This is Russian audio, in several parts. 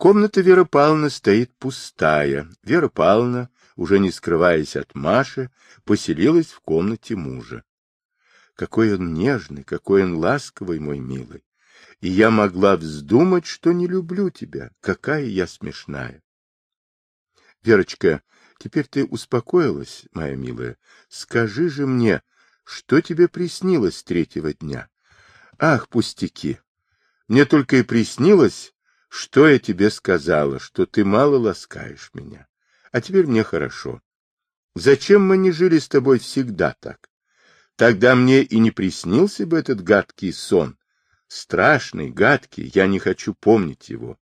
Комната Веры Павловны стоит пустая. Вера Павловна, уже не скрываясь от Маши, поселилась в комнате мужа. Какой он нежный, какой он ласковый, мой милый. И я могла вздумать, что не люблю тебя. Какая я смешная. Верочка, теперь ты успокоилась, моя милая. Скажи же мне, что тебе приснилось третьего дня? Ах, пустяки! Мне только и приснилось, что я тебе сказала, что ты мало ласкаешь меня. А теперь мне хорошо. Зачем мы не жили с тобой всегда так? Тогда мне и не приснился бы этот гадкий сон. Страшный, гадкий, я не хочу помнить его.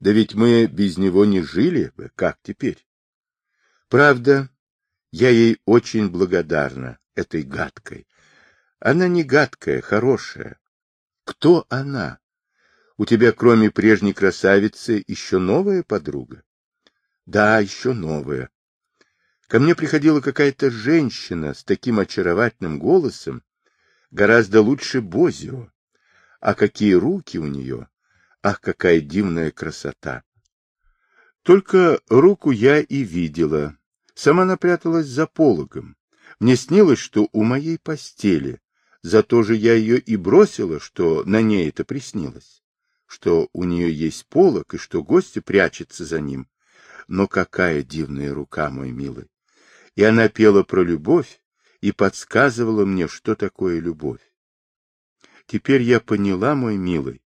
Да ведь мы без него не жили бы, как теперь? Правда, я ей очень благодарна, этой гадкой. Она не гадкая, хорошая. Кто она? У тебя, кроме прежней красавицы, еще новая подруга? Да, еще новая. Ко мне приходила какая-то женщина с таким очаровательным голосом, гораздо лучше Бозио. А какие руки у нее! Ах, какая дивная красота! Только руку я и видела. Сама напряталась за пологом. Мне снилось, что у моей постели. Зато же я ее и бросила, что на ней это приснилось. Что у нее есть полог, и что гостья прячется за ним. Но какая дивная рука, мой милый! И она пела про любовь и подсказывала мне, что такое любовь. Теперь я поняла, мой милый,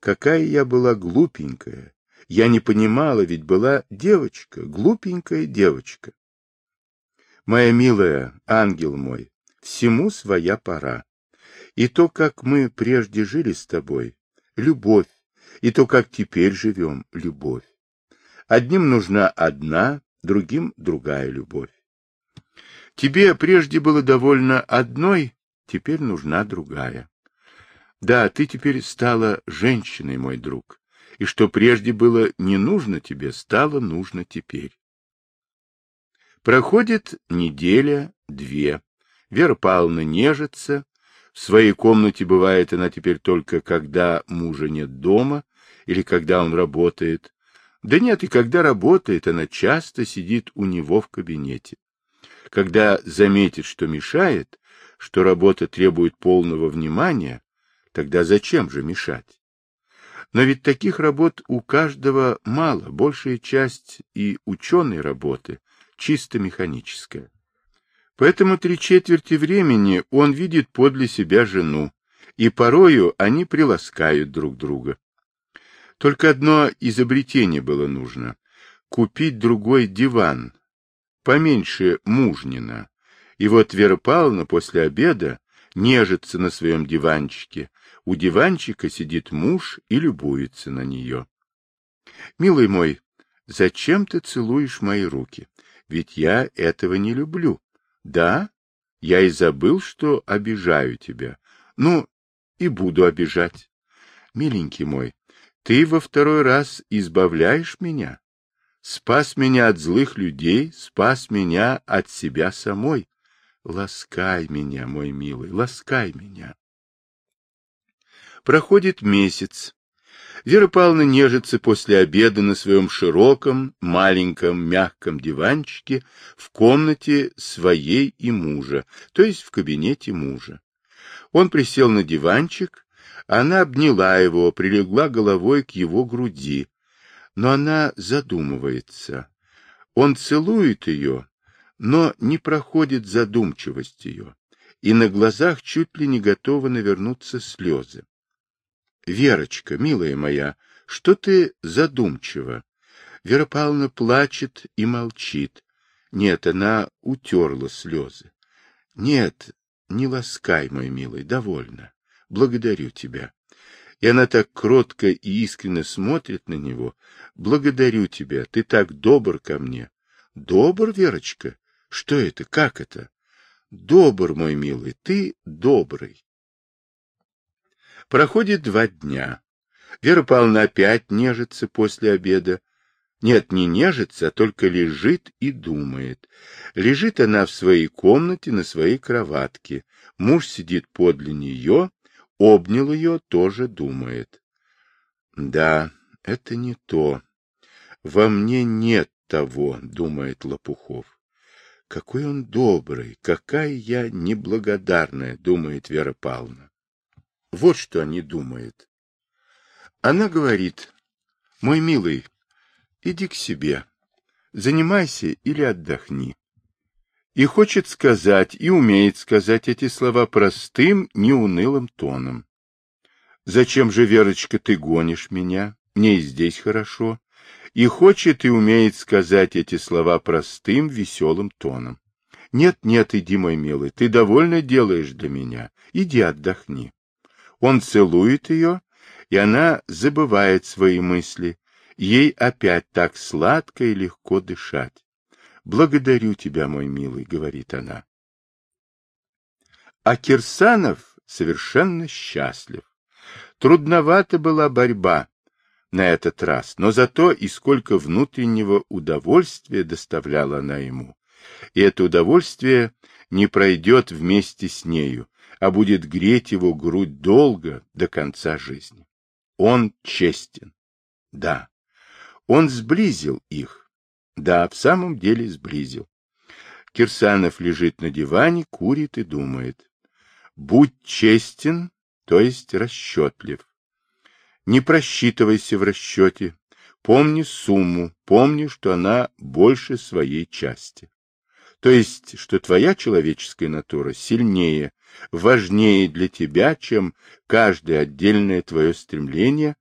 Какая я была глупенькая. Я не понимала, ведь была девочка, глупенькая девочка. Моя милая, ангел мой, всему своя пора. И то, как мы прежде жили с тобой, любовь, и то, как теперь живем, любовь. Одним нужна одна, другим другая любовь. Тебе прежде было довольно одной, теперь нужна другая. Да, ты теперь стала женщиной, мой друг, и что прежде было не нужно тебе, стало нужно теперь. Проходит неделя, две. Вера Павловна нежится. В своей комнате бывает она теперь только, когда мужа нет дома или когда он работает. Да нет, и когда работает, она часто сидит у него в кабинете. Когда заметит, что мешает, что работа требует полного внимания, Тогда зачем же мешать? Но ведь таких работ у каждого мало, большая часть и ученой работы чисто механическая. Поэтому три четверти времени он видит подле себя жену, и порою они приласкают друг друга. Только одно изобретение было нужно — купить другой диван, поменьше мужнина. И вот Вера Павловна после обеда нежится на своем диванчике, у диванчика сидит муж и любуется на нее. Милый мой, зачем ты целуешь мои руки? Ведь я этого не люблю. Да, я и забыл, что обижаю тебя. Ну, и буду обижать. Миленький мой, ты во второй раз избавляешь меня. Спас меня от злых людей, спас меня от себя самой. Ласкай меня, мой милый, ласкай меня. Проходит месяц. Вера Павловна нежится после обеда на своем широком, маленьком, мягком диванчике в комнате своей и мужа, то есть в кабинете мужа. Он присел на диванчик, она обняла его, прилегла головой к его груди. Но она задумывается. Он целует ее, но не проходит задумчивость ее, и на глазах чуть ли не готовы навернуться слезы. Верочка, милая моя, что ты задумчива? Вера Павловна плачет и молчит. Нет, она утерла слезы. Нет, не ласкай, мой милый, довольно. Благодарю тебя. И она так кротко и искренне смотрит на него. Благодарю тебя, ты так добр ко мне. Добр, Верочка? Что это, как это? Добр, мой милый, ты добрый. Проходит два дня. Вера Павловна опять нежится после обеда. Нет, не нежится, а только лежит и думает. Лежит она в своей комнате на своей кроватке. Муж сидит подле нее, обнял ее, тоже думает. Да, это не то. Во мне нет того, думает Лопухов. Какой он добрый, какая я неблагодарная, думает Вера Павловна. Вот что они думают. Она говорит, мой милый, иди к себе, занимайся или отдохни. И хочет сказать, и умеет сказать эти слова простым, неунылым тоном. Зачем же, Верочка, ты гонишь меня? Мне и здесь хорошо. И хочет и умеет сказать эти слова простым, веселым тоном. Нет, нет, иди, мой милый, ты довольно делаешь для меня. Иди отдохни. Он целует ее, и она забывает свои мысли. Ей опять так сладко и легко дышать. Благодарю тебя, мой милый, говорит она. А Кирсанов совершенно счастлив. Трудновата была борьба на этот раз, но зато и сколько внутреннего удовольствия доставляла она ему. И это удовольствие не пройдет вместе с нею, а будет греть его грудь долго, до конца жизни. Он честен. Да, он сблизил их. Да, в самом деле сблизил. Кирсанов лежит на диване, курит и думает. Будь честен, то есть расчетлив. Не просчитывайся в расчете. Помни сумму, помни, что она больше своей части. То есть, что твоя человеческая натура сильнее, важнее для тебя, чем каждое отдельное твое стремление,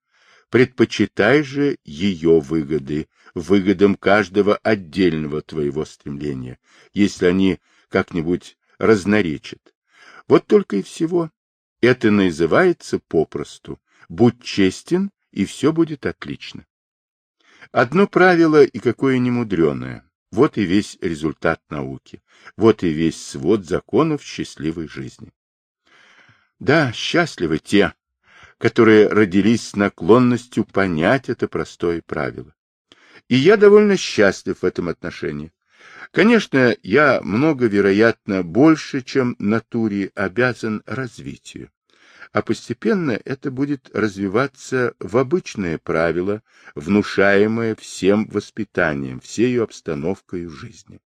предпочитай же ее выгоды, выгодам каждого отдельного твоего стремления, если они как-нибудь разноречат. Вот только и всего. Это называется попросту. Будь честен, и все будет отлично. Одно правило и какое немудреное. Вот и весь результат науки. Вот и весь свод законов счастливой жизни. Да, счастливы те, которые родились с наклонностью понять это простое правило. И я довольно счастлив в этом отношении. Конечно, я много, вероятно, больше, чем натуре обязан развитию а постепенно это будет развиваться в обычное правило, внушаемое всем воспитанием, всею обстановкой жизни.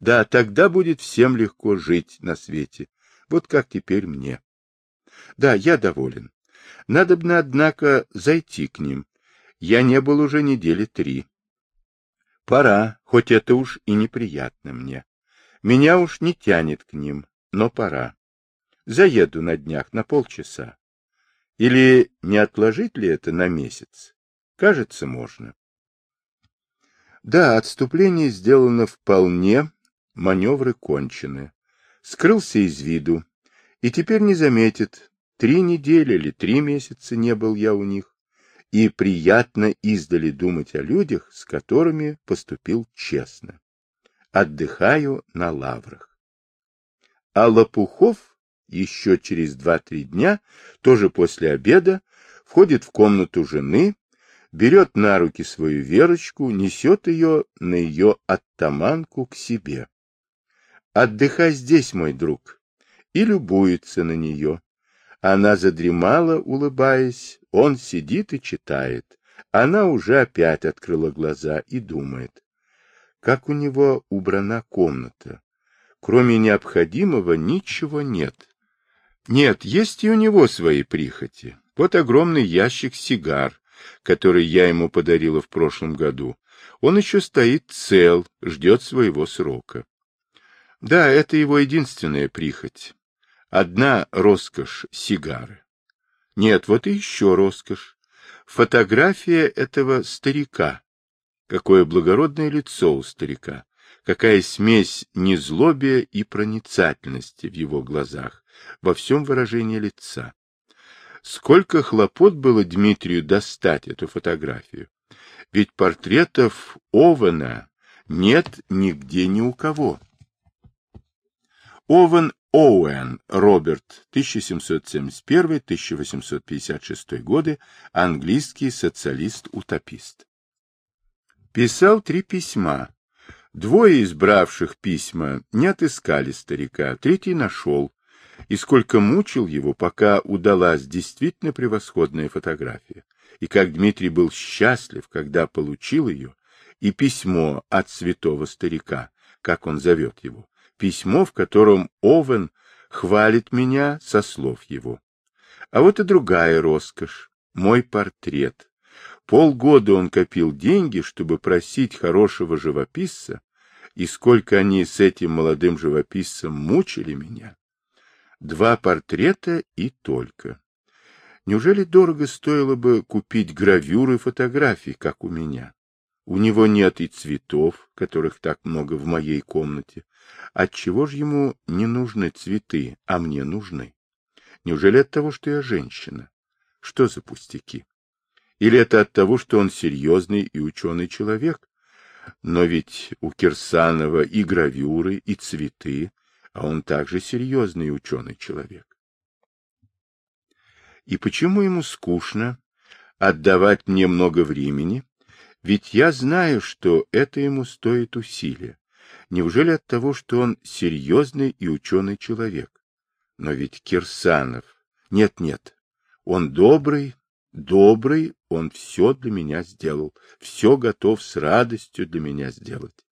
Да, тогда будет всем легко жить на свете, вот как теперь мне. Да, я доволен. Надобно, однако, зайти к ним. Я не был уже недели три. Пора, хоть это уж и неприятно мне. Меня уж не тянет к ним, но пора. Заеду на днях на полчаса. Или не отложить ли это на месяц? Кажется, можно. Да, отступление сделано вполне, маневры кончены. Скрылся из виду, и теперь не заметит, три недели или три месяца не был я у них, и приятно издали думать о людях, с которыми поступил честно. Отдыхаю на лаврах. А Лопухов еще через два-три дня, тоже после обеда, входит в комнату жены, берет на руки свою Верочку, несет ее на ее оттаманку к себе. «Отдыхай здесь, мой друг», и любуется на нее. Она задремала, улыбаясь, он сидит и читает. Она уже опять открыла глаза и думает, как у него убрана комната. Кроме необходимого ничего нет. Нет, есть и у него свои прихоти. Вот огромный ящик сигар, который я ему подарила в прошлом году. Он еще стоит цел, ждет своего срока. Да, это его единственная прихоть. Одна роскошь — сигары. Нет, вот и еще роскошь. Фотография этого старика. Какое благородное лицо у старика. Какая смесь незлобия и проницательности в его глазах во всем выражении лица. Сколько хлопот было Дмитрию достать эту фотографию. Ведь портретов Овена нет нигде ни у кого. Овен Оуэн Роберт, 1771-1856 годы, английский социалист-утопист. Писал три письма. Двое избравших письма не отыскали старика, третий нашел, и сколько мучил его, пока удалась действительно превосходная фотография. и как Дмитрий был счастлив, когда получил ее, и письмо от святого старика, как он зовет его, письмо, в котором Овен хвалит меня со слов его. А вот и другая роскошь, мой портрет. Полгода он копил деньги, чтобы просить хорошего живописца, и сколько они с этим молодым живописцем мучили меня. Два портрета и только. Неужели дорого стоило бы купить гравюры фотографий, как у меня? У него нет и цветов, которых так много в моей комнате. Отчего же ему не нужны цветы, а мне нужны? Неужели от того, что я женщина? Что за пустяки? Или это от того, что он серьезный и ученый человек? Но ведь у Кирсанова и гравюры, и цветы, а он также серьезный и ученый человек. И почему ему скучно отдавать мне много времени? Ведь я знаю, что это ему стоит усилия. Неужели от того, что он серьезный и ученый человек? Но ведь Кирсанов... Нет-нет, он добрый, добрый, он все для меня сделал, все готов с радостью для меня сделать.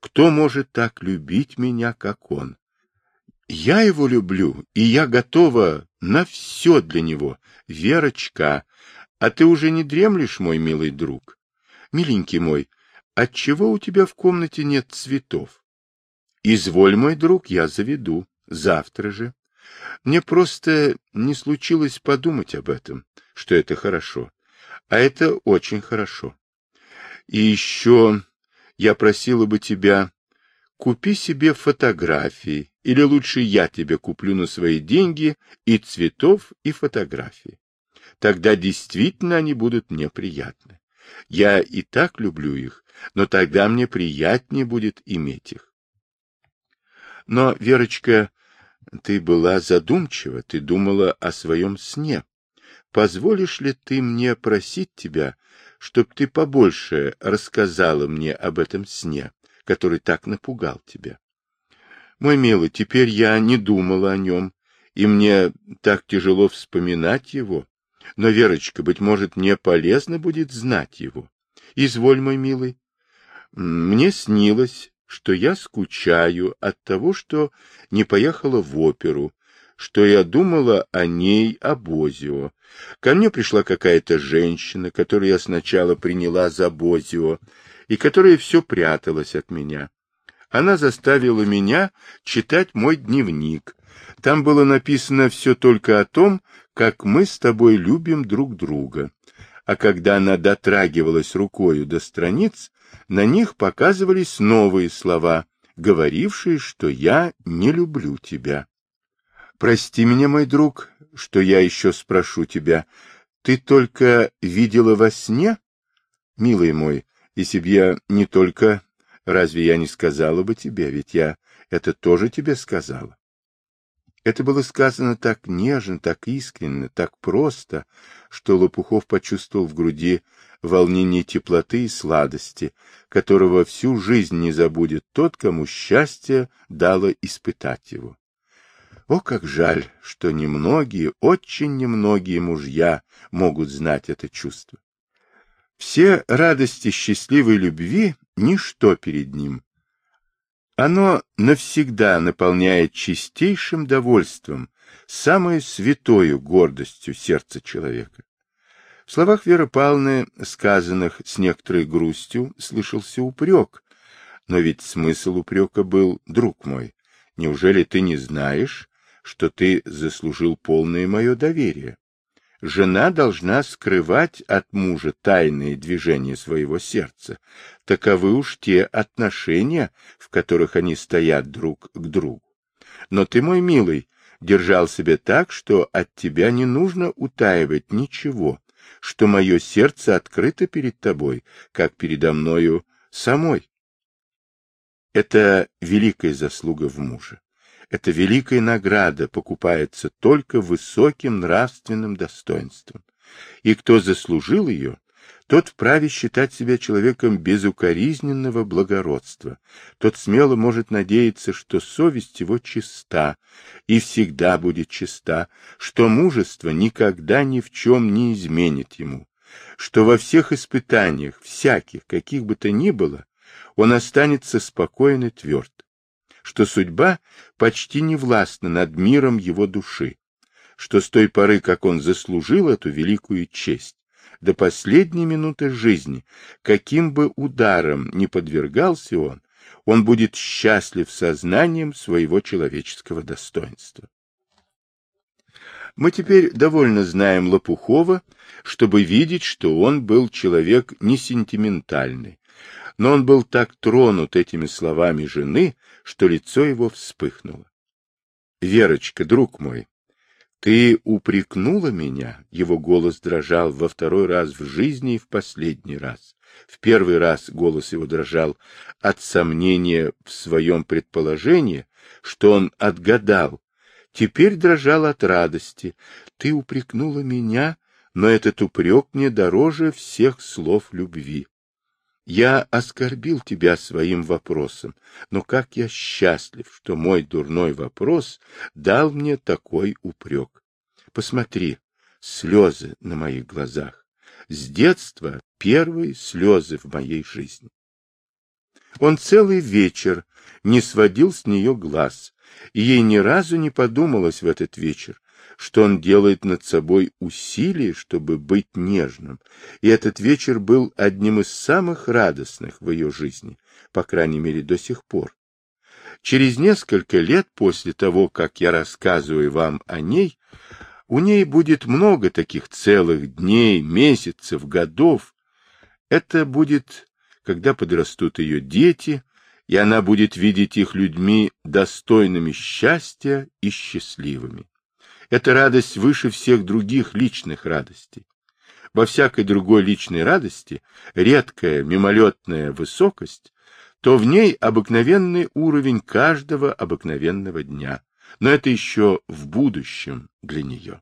Кто может так любить меня, как он? Я его люблю, и я готова на все для него. Верочка, а ты уже не дремлешь, мой милый друг? Миленький мой, отчего у тебя в комнате нет цветов? Изволь, мой друг, я заведу. Завтра же. Мне просто не случилось подумать об этом, что это хорошо. А это очень хорошо. И еще я просила бы тебя, купи себе фотографии, или лучше я тебе куплю на свои деньги и цветов, и фотографии. Тогда действительно они будут мне приятны. Я и так люблю их, но тогда мне приятнее будет иметь их. Но, Верочка, ты была задумчива, ты думала о своем сне. Позволишь ли ты мне просить тебя, чтоб ты побольше рассказала мне об этом сне, который так напугал тебя? Мой милый, теперь я не думала о нем, и мне так тяжело вспоминать его. Но, Верочка, быть может, мне полезно будет знать его. Изволь, мой милый. Мне снилось, что я скучаю от того, что не поехала в оперу, что я думала о ней, о Бозио. Ко мне пришла какая-то женщина, которую я сначала приняла за Бозио, и которая все пряталась от меня. Она заставила меня читать мой дневник. Там было написано все только о том, как мы с тобой любим друг друга. А когда она дотрагивалась рукою до страниц, на них показывались новые слова, говорившие, что я не люблю тебя. Прости меня, мой друг, что я еще спрошу тебя. Ты только видела во сне? Милый мой, если б не только... Разве я не сказала бы тебе, ведь я это тоже тебе сказала. Это было сказано так нежно, так искренне, так просто, что Лопухов почувствовал в груди волнение теплоты и сладости, которого всю жизнь не забудет тот, кому счастье дало испытать его. О, как жаль, что немногие, очень немногие мужья могут знать это чувство. Все радости счастливой любви — ничто перед ним, оно навсегда наполняет чистейшим довольством, самой святою гордостью сердца человека. В словах Веры Павловны, сказанных с некоторой грустью, слышался упрек. Но ведь смысл упрека был, друг мой, неужели ты не знаешь, что ты заслужил полное мое доверие? Жена должна скрывать от мужа тайные движения своего сердца. Таковы уж те отношения, в которых они стоят друг к другу. Но ты, мой милый, держал себя так, что от тебя не нужно утаивать ничего, что мое сердце открыто перед тобой, как передо мною самой. Это великая заслуга в муже. Эта великая награда покупается только высоким нравственным достоинством. И кто заслужил ее, тот вправе считать себя человеком безукоризненного благородства. Тот смело может надеяться, что совесть его чиста и всегда будет чиста, что мужество никогда ни в чем не изменит ему, что во всех испытаниях, всяких, каких бы то ни было, он останется спокоен и тверд, что судьба почти не властна над миром его души, что с той поры, как он заслужил эту великую честь, до последней минуты жизни, каким бы ударом ни подвергался он, он будет счастлив сознанием своего человеческого достоинства. Мы теперь довольно знаем Лопухова, чтобы видеть, что он был человек не сентиментальный, но он был так тронут этими словами жены, что лицо его вспыхнуло. — Верочка, друг мой, ты упрекнула меня? Его голос дрожал во второй раз в жизни и в последний раз. В первый раз голос его дрожал от сомнения в своем предположении, что он отгадал. Теперь дрожал от радости. Ты упрекнула меня, но этот упрек мне дороже всех слов любви. Я оскорбил тебя своим вопросом, но как я счастлив, что мой дурной вопрос дал мне такой упрек. Посмотри, слезы на моих глазах. С детства первые слезы в моей жизни. Он целый вечер не сводил с нее глаз, и ей ни разу не подумалось в этот вечер, что он делает над собой усилие, чтобы быть нежным, и этот вечер был одним из самых радостных в ее жизни, по крайней мере до сих пор. Через несколько лет после того, как я рассказываю вам о ней, у ней будет много таких целых дней, месяцев, годов. Это будет, когда подрастут ее дети, и она будет видеть их людьми достойными счастья и счастливыми. Это радость выше всех других личных радостей. Во всякой другой личной радости редкая мимолетная высокость, то в ней обыкновенный уровень каждого обыкновенного дня. Но это еще в будущем для нее.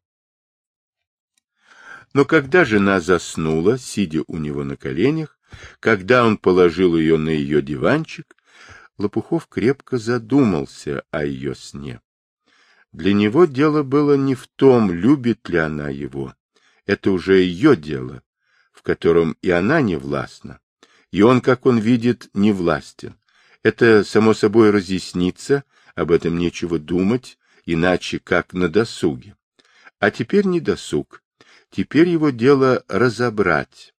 Но когда жена заснула, сидя у него на коленях, когда он положил ее на ее диванчик, Лопухов крепко задумался о ее сне. Для него дело было не в том, любит ли она его. Это уже ее дело, в котором и она не властна. И он, как он видит, не властен. Это, само собой, разъяснится, об этом нечего думать, иначе как на досуге. А теперь не досуг. Теперь его дело разобрать,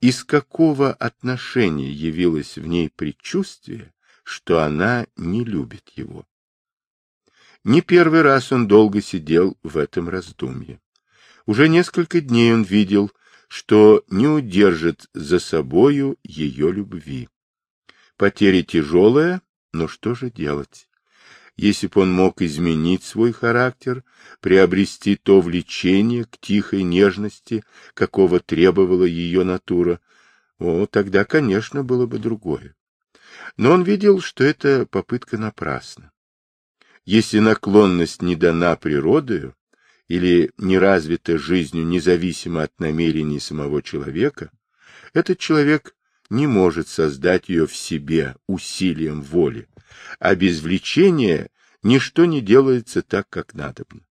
из какого отношения явилось в ней предчувствие, что она не любит его. Не первый раз он долго сидел в этом раздумье. Уже несколько дней он видел, что не удержит за собою ее любви. Потеря тяжелая, но что же делать? Если бы он мог изменить свой характер, приобрести то влечение к тихой нежности, какого требовала ее натура, о, тогда, конечно, было бы другое. Но он видел, что эта попытка напрасна. Если наклонность не дана природою или не развита жизнью независимо от намерений самого человека, этот человек не может создать ее в себе усилием воли, а без влечения ничто не делается так, как надобно.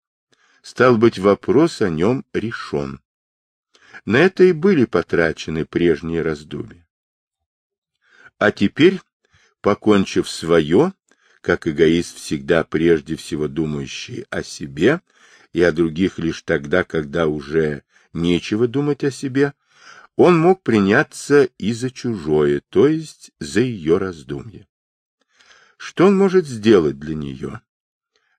Стал быть, вопрос о нем решен. На это и были потрачены прежние раздумья. А теперь, покончив свое, как эгоист всегда прежде всего думающий о себе и о других лишь тогда, когда уже нечего думать о себе, он мог приняться и за чужое, то есть за ее раздумье. Что он может сделать для нее?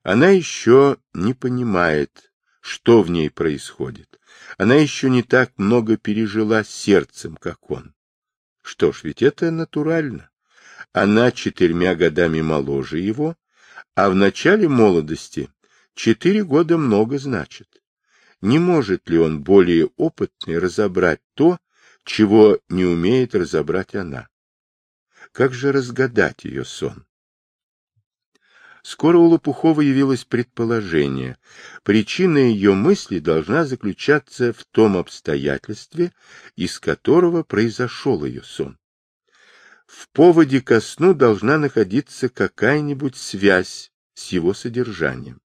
Она еще не понимает, что в ней происходит. Она еще не так много пережила сердцем, как он. Что ж, ведь это натурально. Она четырьмя годами моложе его, а в начале молодости четыре года много значит. Не может ли он более опытный разобрать то, чего не умеет разобрать она? Как же разгадать ее сон? Скоро у Лопухова явилось предположение. Причина ее мысли должна заключаться в том обстоятельстве, из которого произошел ее сон в поводе ко сну должна находиться какая-нибудь связь с его содержанием.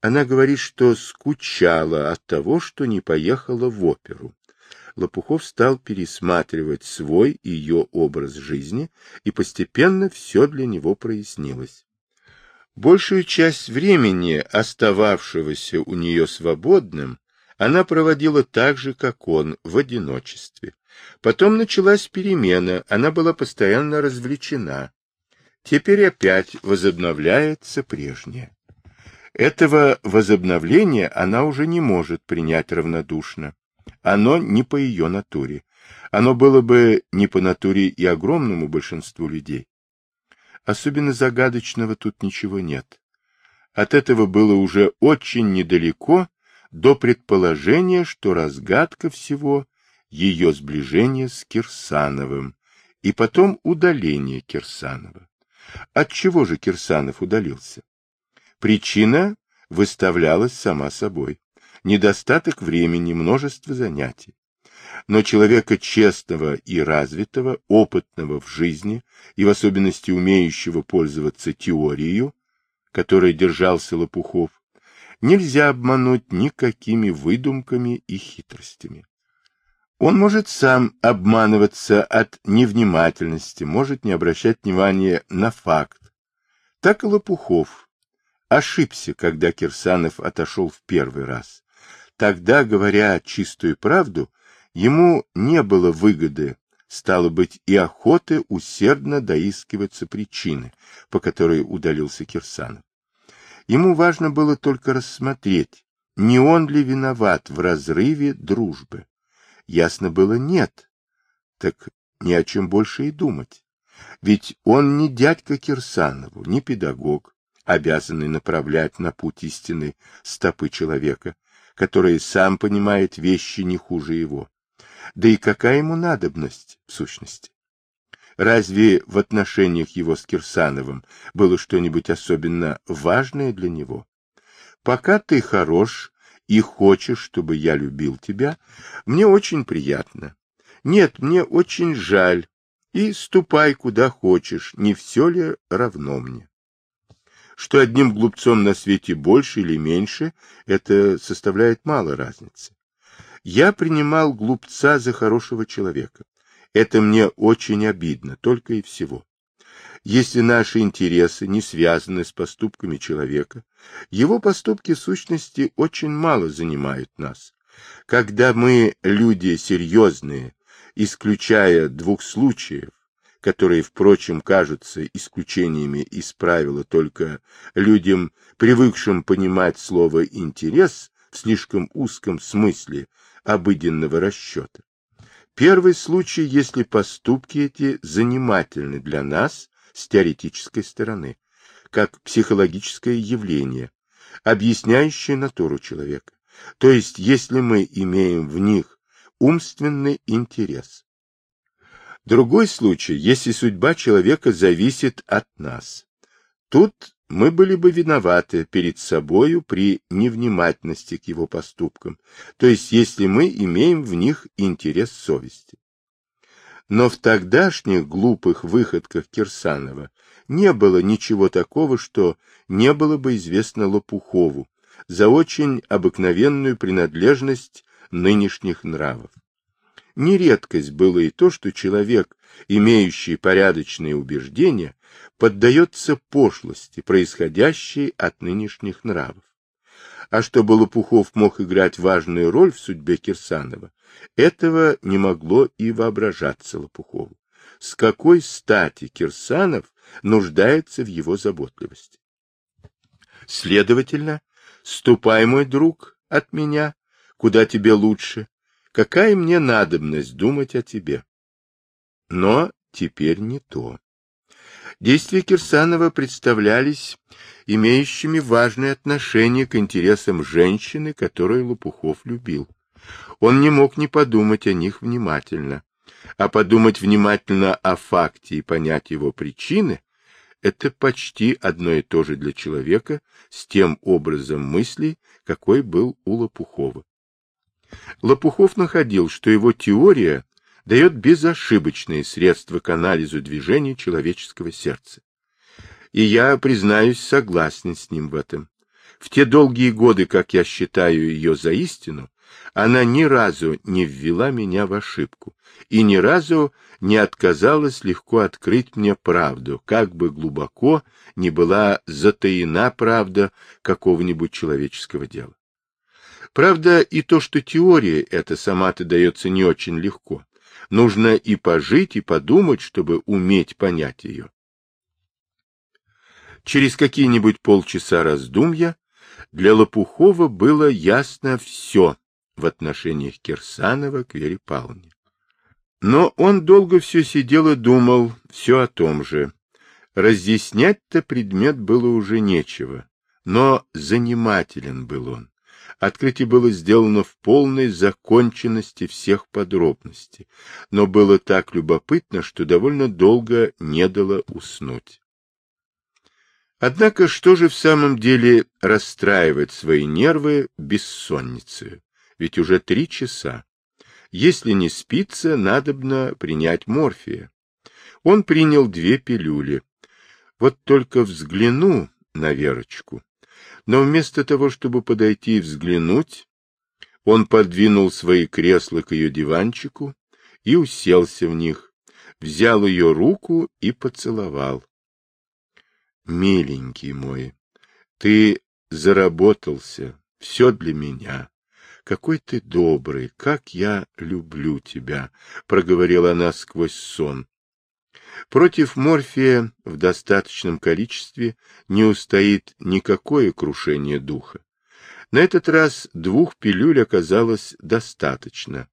Она говорит, что скучала от того, что не поехала в оперу. Лопухов стал пересматривать свой и ее образ жизни, и постепенно все для него прояснилось. Большую часть времени, остававшегося у нее свободным, она проводила так же, как он, в одиночестве. Потом началась перемена, она была постоянно развлечена. Теперь опять возобновляется прежнее. Этого возобновления она уже не может принять равнодушно. Оно не по ее натуре. Оно было бы не по натуре и огромному большинству людей. Особенно загадочного тут ничего нет. От этого было уже очень недалеко до предположения, что разгадка всего — ее сближение с Кирсановым и потом удаление Кирсанова. От чего же Кирсанов удалился? Причина выставлялась сама собой. Недостаток времени, множество занятий. Но человека честного и развитого, опытного в жизни и в особенности умеющего пользоваться теорией, которой держался Лопухов, нельзя обмануть никакими выдумками и хитростями. Он может сам обманываться от невнимательности, может не обращать внимания на факт. Так и Лопухов ошибся, когда Кирсанов отошел в первый раз. Тогда, говоря чистую правду, ему не было выгоды, стало быть, и охоты усердно доискиваться причины, по которой удалился Кирсанов. Ему важно было только рассмотреть, не он ли виноват в разрыве дружбы. Ясно было нет. Так ни о чем больше и думать. Ведь он не дядька Кирсанову, не педагог, обязанный направлять на путь истины стопы человека, который сам понимает вещи не хуже его. Да и какая ему надобность, в сущности? Разве в отношениях его с Кирсановым было что-нибудь особенно важное для него? Пока ты хорош и хочешь, чтобы я любил тебя, мне очень приятно. Нет, мне очень жаль. И ступай куда хочешь, не все ли равно мне? Что одним глупцом на свете больше или меньше, это составляет мало разницы. Я принимал глупца за хорошего человека. Это мне очень обидно, только и всего. Если наши интересы не связаны с поступками человека, его поступки в сущности очень мало занимают нас. Когда мы люди серьезные, исключая двух случаев, которые, впрочем, кажутся исключениями из правила только людям, привыкшим понимать слово «интерес» в слишком узком смысле обыденного расчета. Первый случай, если поступки эти занимательны для нас, с теоретической стороны, как психологическое явление, объясняющее натуру человека. То есть, если мы имеем в них умственный интерес. Другой случай, если судьба человека зависит от нас. Тут мы были бы виноваты перед собою при невнимательности к его поступкам, то есть если мы имеем в них интерес совести. Но в тогдашних глупых выходках Кирсанова не было ничего такого, что не было бы известно Лопухову за очень обыкновенную принадлежность нынешних нравов. Нередкость было и то, что человек, имеющий порядочные убеждения, поддается пошлости, происходящей от нынешних нравов. А чтобы Лопухов мог играть важную роль в судьбе Кирсанова, этого не могло и воображаться Лопухову. С какой стати Кирсанов нуждается в его заботливости? Следовательно, ступай, мой друг, от меня, куда тебе лучше. Какая мне надобность думать о тебе? Но теперь не то. Действия Кирсанова представлялись имеющими важное отношение к интересам женщины, которую Лопухов любил. Он не мог не подумать о них внимательно. А подумать внимательно о факте и понять его причины — это почти одно и то же для человека с тем образом мыслей, какой был у Лопухова. Лопухов находил, что его теория дает безошибочные средства к анализу движения человеческого сердца. И я, признаюсь, согласен с ним в этом. В те долгие годы, как я считаю ее за истину, она ни разу не ввела меня в ошибку и ни разу не отказалась легко открыть мне правду, как бы глубоко ни была затаена правда какого-нибудь человеческого дела. Правда, и то, что теория эта сама-то дается не очень легко. Нужно и пожить, и подумать, чтобы уметь понять ее. Через какие-нибудь полчаса раздумья для Лопухова было ясно все в отношениях Кирсанова к Вере Павловне. Но он долго все сидел и думал, все о том же. Разъяснять-то предмет было уже нечего, но занимателен был он. Открытие было сделано в полной законченности всех подробностей, но было так любопытно, что довольно долго не дало уснуть. Однако что же в самом деле расстраивает свои нервы бессонницей? Ведь уже три часа. Если не спится, надобно принять морфия. Он принял две пилюли. Вот только взгляну на Верочку. Но вместо того, чтобы подойти и взглянуть, он подвинул свои кресла к ее диванчику и уселся в них, взял ее руку и поцеловал. Миленький мой, ты заработался, все для меня. Какой ты добрый, как я люблю тебя, проговорила она сквозь сон. Против морфия в достаточном количестве не устоит никакое крушение духа. На этот раз двух пилюль оказалось достаточно.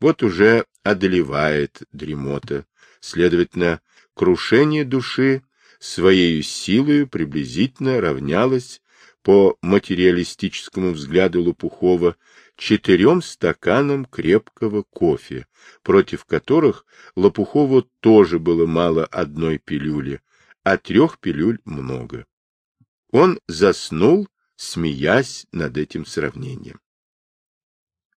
Вот уже одолевает дремота. Следовательно, крушение души своей силой приблизительно равнялось по материалистическому взгляду Лопухова четырем стаканам крепкого кофе, против которых Лопухову тоже было мало одной пилюли, а трех пилюль много. Он заснул, смеясь над этим сравнением.